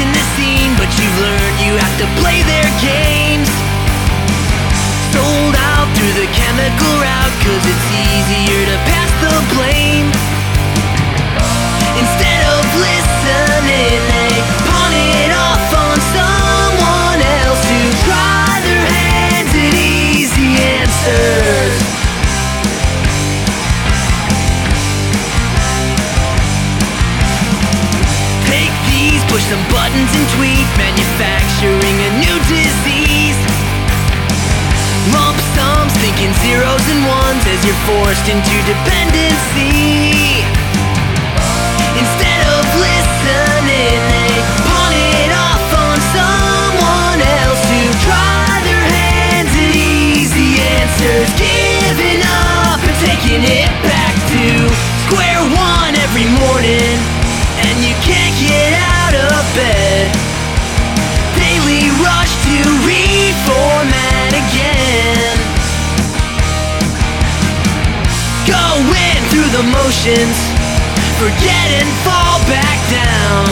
in the scene, but you've learned you have to play their games. Buttons and tweet, manufacturing a new disease. Lump sums, thinking zeros and ones as you're forced into dependency. Going through the motions, forget and fall back down.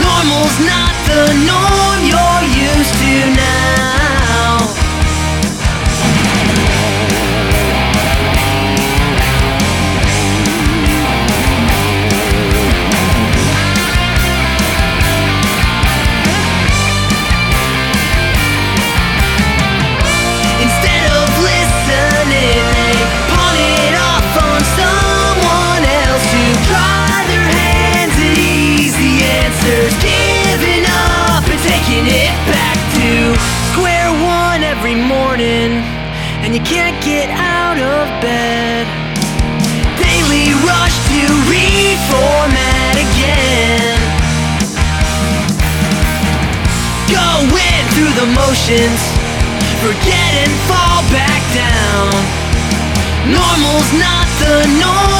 Normal's not the norm morning, and you can't get out of bed. Daily rush to reformat again. Going through the motions, forget and fall back down. Normal's not the norm